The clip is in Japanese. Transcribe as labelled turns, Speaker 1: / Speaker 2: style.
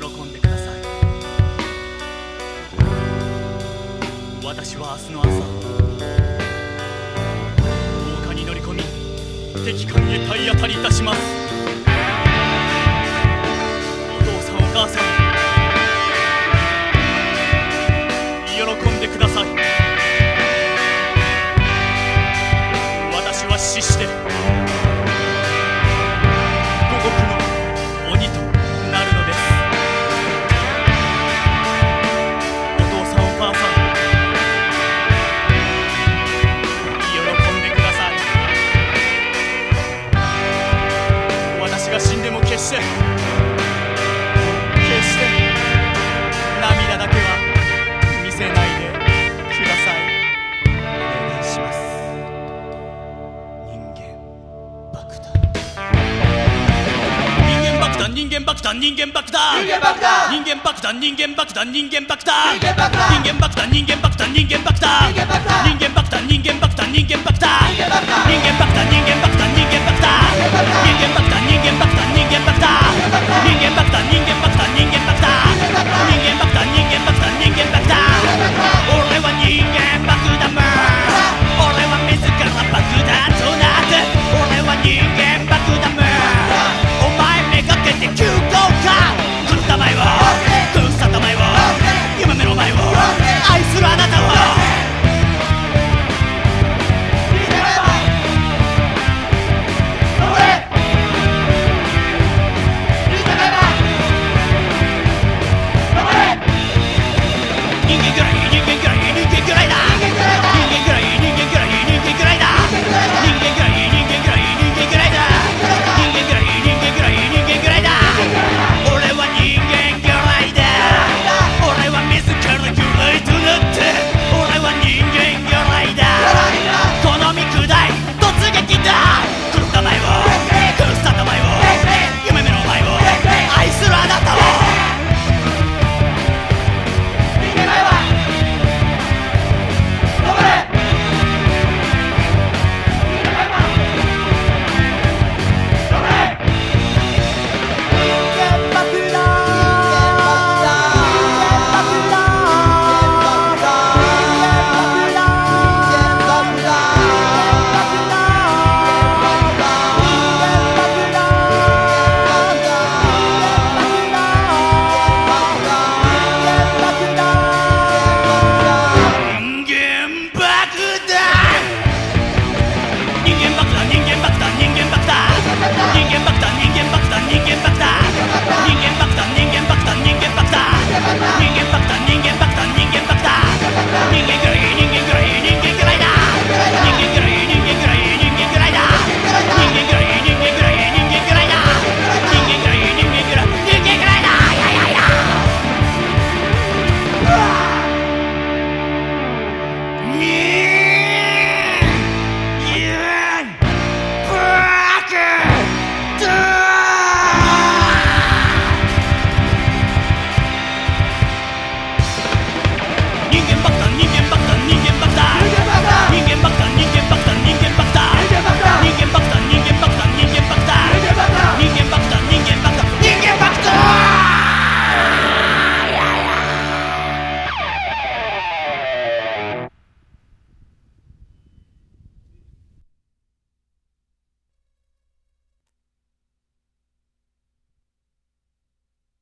Speaker 1: 喜んでください。私は明日の朝廊下に乗り込み敵艦へ体当たりいたします。お父さんお母さん喜んでください。私は死して間爆弾人間爆弾。人間爆弾。人間爆弾
Speaker 2: 人間爆弾
Speaker 1: 人間爆弾。人間爆弾。人間爆弾
Speaker 2: 人間爆弾
Speaker 1: 人間爆弾。